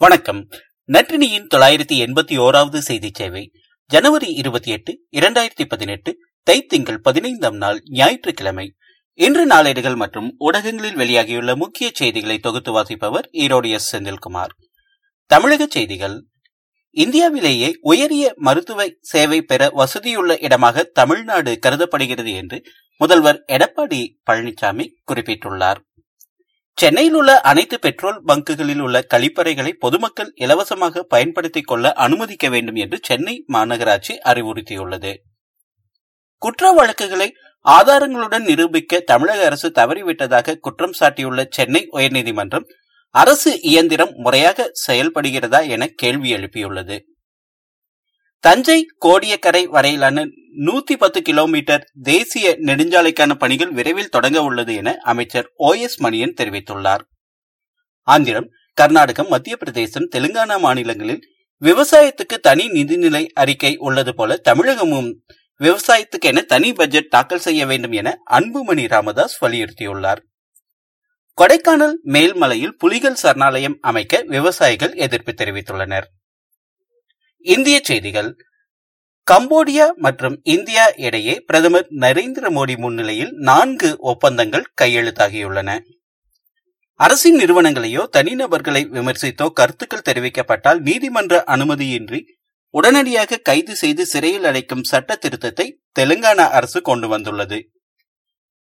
வணக்கம். நற்றினியின் தொள்ளாயிரத்தி எண்பத்தி ஓராவது செய்தி சேவை. ஜனவரி இருபத்தி எட்டு இரண்டாயிரத்தி பதினெட்டு தைத்திங்கள் பதினைந்தாம் நாள் ஞாயிற்றுக்கிழமை. இன்று நாளேடுகள் மற்றும் ஊடகங்களில் வெளியாகியுள்ள முக்கிய செய்திகளை தொகுத்து வாசிப்பவர் ஈரோடு எஸ். செந்தில்குமார். தமிழக செய்திகள். இந்தியாவிலேயே உயரிய மருத்துவ சேவை பெற வசதியுள்ள இடமாக தமிழ்நாடு கருதப்படுகிறது என்று முதல்வர் எடப்பாடி பழனிசாமி குறிப்பிட்டுள்ளார். சென்னையில் உள்ள அனைத்து பெட்ரோல் பங்குகளில் உள்ள கழிப்பறைகளை பொதுமக்கள் இலவசமாக பயன்படுத்திக் கொள்ள அனுமதிக்க வேண்டும் என்று சென்னை மாநகராட்சி அறிவுறுத்தியுள்ளது. குற்ற வழக்குகளை ஆதாரங்களுடன் நிரூபிக்க தமிழக அரசு தவறிவிட்டதாக குற்றம் சாட்டியுள்ள சென்னை உயர்நீதிமன்றம் அரசு இயந்திரம் முறையாக செயல்படுகிறதா என கேள்வி எழுப்பியுள்ளது. தஞ்சை கோடியக்கரை வரையிலான நூத்தி பத்து கிலோமீட்டர் தேசிய நெடுஞ்சாலைக்கான பணிகள் விரைவில் தொடங்க உள்ளது என அமைச்சர் ஓ எஸ் மணியன் தெரிவித்துள்ளார். ஆந்திரம் கர்நாடகம் மத்திய பிரதேசம் தெலுங்கானா மாநிலங்களில் விவசாயத்துக்கு தனி நிதிநிலை அறிக்கை உள்ளது போல தமிழகமும் விவசாயத்துக்கென தனி பட்ஜெட் தாக்கல் செய்ய வேண்டும் என அன்புமணி ராமதாஸ் வலியுறுத்தியுள்ளார். கொடைக்கானல் மேல்மலையில் புலிகள் சரணாலயம் அமைக்க விவசாயிகள் எதிர்ப்பு தெரிவித்துள்ளனர். இந்திய செய்திகள். கம்போடியா மற்றும் இந்தியா இடையே பிரதமர் நரேந்திர மோடி முன்னிலையில் நான்கு ஒப்பந்தங்கள் கையெழுத்தாகியுள்ளன. அரசின் நிறுவனங்களையோ தனிநபர்களை விமர்சித்தோ கருத்துக்கள் தெரிவிக்கப்பட்டால் நீதிமன்ற அனுமதியின்றி உடனடியாக கைது செய்து சிறையில் அடைக்கும் சட்ட திருத்தத்தை தெலுங்கானா அரசு கொண்டு வந்துள்ளது.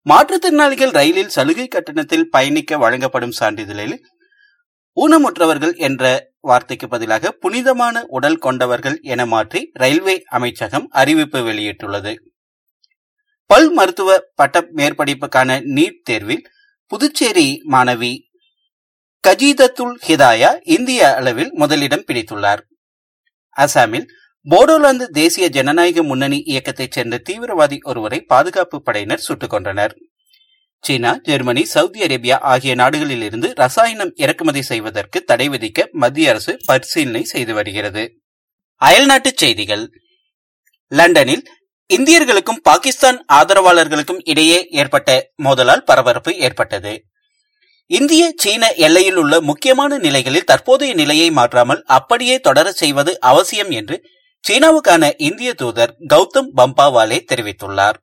மாற்றுத்திறனாளிகள் ரயிலில் சலுகை கட்டணத்தில் பயணிக்க வழங்கப்படும் சான்றிதழில் ஊனமுற்றவர்கள் என்ற வார்த்தைக்கு பதிலாக புனிதமான உடல் கொண்டவர்கள் என மாற்றி ரயில்வே அமைச்சகம் அறிவிப்பு வெளியிட்டுள்ளது. பல் மருத்துவ பட்ட மேற்படிப்புக்கான நீட் தேர்வில் புதுச்சேரி மாணவி கஜீதத்துல் ஹிதாயா இந்திய அளவில் முதலிடம் பிடித்துள்ளார். அசாமில் போடோலாந்து தேசிய ஜனநாயக முன்னணி இயக்கத்தைச் சேர்ந்த தீவிரவாதி ஒருவரை பாதுகாப்பு படையினர் சுட்டுக் கொன்றனர். சீனா ஜெர்மனி சவுதி அரேபியா ஆகிய நாடுகளில் இருந்து ரசாயனம் இறக்குமதி செய்வதற்கு தடை விதிக்க மத்திய அரசு பரிசீலனை செய்து வருகிறது. அயல்நாட்டுச் செய்திகள். லண்டனில் இந்தியர்களுக்கும் பாகிஸ்தான் ஆதரவாளர்களுக்கும் இடையே ஏற்பட்ட மோதலால் பரபரப்பு ஏற்பட்டது. இந்திய சீன எல்லையில் உள்ள முக்கியமான நிலைகளில் தற்போதைய நிலையை மாற்றாமல் அப்படியே தொடர செய்வது அவசியம் என்று சீனாவுக்கான இந்திய தூதர் கௌதம் பம்பாவாலே தெரிவித்துள்ளார்.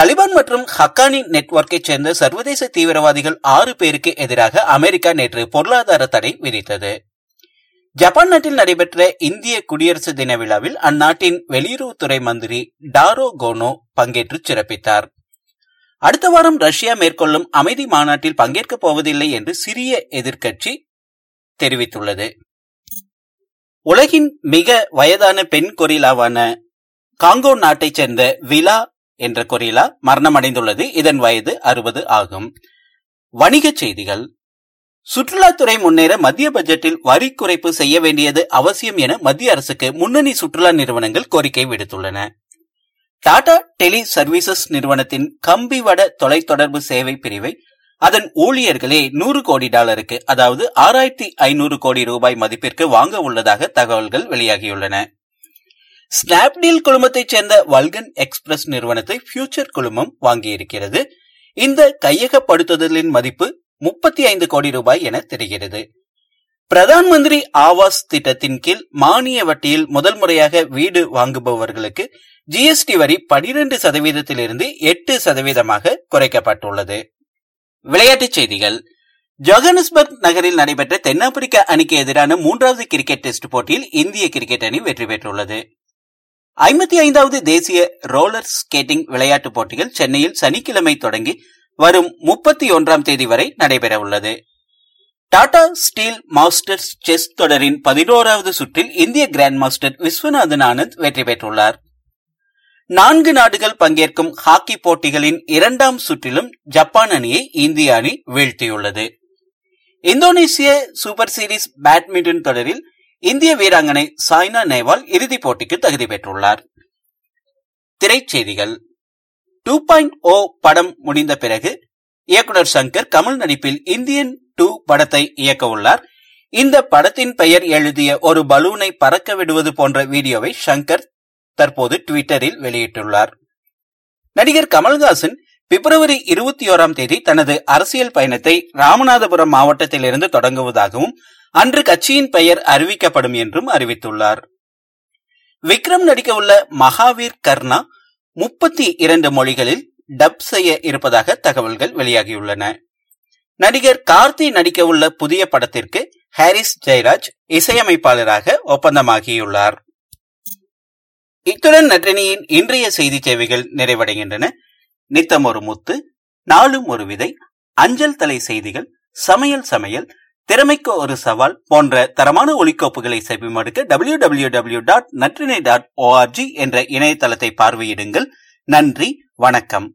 தலிபான் மற்றும் ஹக்கானி நெட்வொர்க்கை சேர்ந்த சர்வதேச தீவிரவாதிகள் ஆறு பேருக்கு எதிராக அமெரிக்கா நேற்று பொருளாதார தடை விதித்தது. ஜப்பான் நாட்டில் நடைபெற்ற இந்திய குடியரசு தின விழாவில் அந்நாட்டின் வெளியுறவுத்துறை மந்திரி டாரோ கோனோ பங்கேற்று சிறப்பித்தார். அடுத்த வாரம் ரஷ்யா மேற்கொள்ளும் அமைதி மாநாட்டில் பங்கேற்கப் போவதில்லை என்று சிறிய எதிர்க்கட்சி தெரிவித்துள்ளது. உலகின் மிக வயதான பெண் கொரிலாவான காங்கோ நாட்டைச் சேர்ந்த விலா என்ற கொரிலா மரணமடைந்துள்ளது. இதன் வயது அறுபது ஆகும். வணிகச் செய்திகள். சுற்றுலாத்துறை முன்னேற மத்திய பட்ஜெட்டில் வரி குறைப்பு செய்ய வேண்டியது அவசியம் என மத்திய அரசுக்கு முன்னணி சுற்றுலா நிறுவனங்கள் கோரிக்கை விடுத்துள்ளன. டாடா டெலி சர்வீசஸ் நிறுவனத்தின் கம்பிவட தொலைத்தொடர்பு சேவை பிரிவை அதன் ஊழியர்களே நூறு கோடி டாலருக்கு அதாவது ஆறாயிரத்தி ஐநூறு கோடி ரூபாய் மதிப்பிற்கு வாங்க உள்ளதாக தகவல்கள் வெளியாகியுள்ளன. ஸ்னாப்டீல் குழுமத்தைச் சேர்ந்த வல்கன் எக்ஸ்பிரஸ் நிறுவனத்தை ஃபியூச்சர் குழுமம் வாங்கியிருக்கிறது. இந்த கையகப்படுத்துதலின் மதிப்பு முப்பத்தி ஐந்து கோடி ரூபாய் என தெரிகிறது. பிரதான் மந்திரி ஆவாஸ் திட்டத்தின் கீழ் மானிய வட்டியில் முதல் முறையாக வீடு வாங்குபவர்களுக்கு ஜிஎஸ்டி வரி பனிரெண்டு சதவீதத்திலிருந்து எட்டு சதவீதமாக குறைக்கப்பட்டுள்ளது. விளையாட்டுச் செய்திகள். ஜோகனஸ்பர்க் நகரில் நடைபெற்ற தென்னாப்பிரிக்க அணிக்கு எதிரான மூன்றாவது கிரிக்கெட் டெஸ்ட் போட்டியில் இந்திய கிரிக்கெட் அணி வெற்றி பெற்றுள்ளது. ஐம்பத்தி ஐந்தாவது தேசிய ரோலர் ஸ்கேட்டிங் விளையாட்டுப் போட்டிகள் சென்னையில் சனிக்கிழமை தொடங்கி வரும் முப்பத்தி ஒன்றாம் தேதி வரை நடைபெற உள்ளது. டாடா ஸ்டீல் மாஸ்டர்ஸ் செஸ் தொடரின் பதினோராவது சுற்றில் இந்திய கிராண்ட் மாஸ்டர் விஸ்வநாதன் ஆனந்த் வெற்றி பெற்றுள்ளார். நான்கு நாடுகள் பங்கேற்கும் ஹாக்கி போட்டிகளின் இரண்டாம் சுற்றிலும் ஜப்பான் அணியை இந்திய அணி வீழ்த்தியுள்ளது. இந்தோனேசிய சூப்பர் சீரீஸ் பேட்மிண்டன் தொடரில் இந்திய வீராங்கனை சாய்னா நேவால் இறுதிப் போட்டிக்கு தகுதி பெற்றுள்ளார். திரைச்செய்திகள். டூ பாயிண்ட் ஓ படம் முடிந்த பிறகு இயக்குனர் சங்கர் கமல் நடிப்பில் இந்தியன் டூ படத்தை இயக்க உள்ளார். இந்த படத்தின் பெயர் எழுதிய ஒரு பலூனை பறக்க விடுவது போன்ற வீடியோவை சங்கர் தற்போது டுவிட்டரில் வெளியிட்டுள்ளார். நடிகர் கமல்ஹாசன் பிப்ரவரி இருபத்தி ஓராம் தேதி தனது அரசியல் பயணத்தை ராமநாதபுரம் மாவட்டத்திலிருந்து தொடங்குவதாகவும் அன்று கட்சியின் பெயர் அறிவிக்கப்படும் என்றும் அறிவித்துள்ளார். விக்ரம் நடிக்க உள்ள மகாவீர் கர்ணா முப்பத்தி இரண்டு மொழிகளில் டப் செய்ய இருப்பதாக தகவல்கள் வெளியாகியுள்ளன. நடிகர் கார்த்தி நடிக்க உள்ள புதிய படத்திற்கு ஹாரிஸ் ஜெயராஜ் இசையமைப்பாளராக ஒப்பந்தமாகியுள்ளார். இத்துடன் நற்றினியின் இன்றைய செய்தி சேவைகள் நிறைவடைகின்றன. நித்தம் ஒரு முத்து நாளும் ஒரு விதை அஞ்சல் தலை செய்திகள் சமையல் சமையல் திறமைக்கு ஒரு சவால் போன்ற தரமான ஒலிக்கோப்புகளை செவிமடுக்க W W W dot Natrinai dot ORG என்ற இணையதளத்தை பார்வையிடுங்கள். நன்றி வணக்கம்.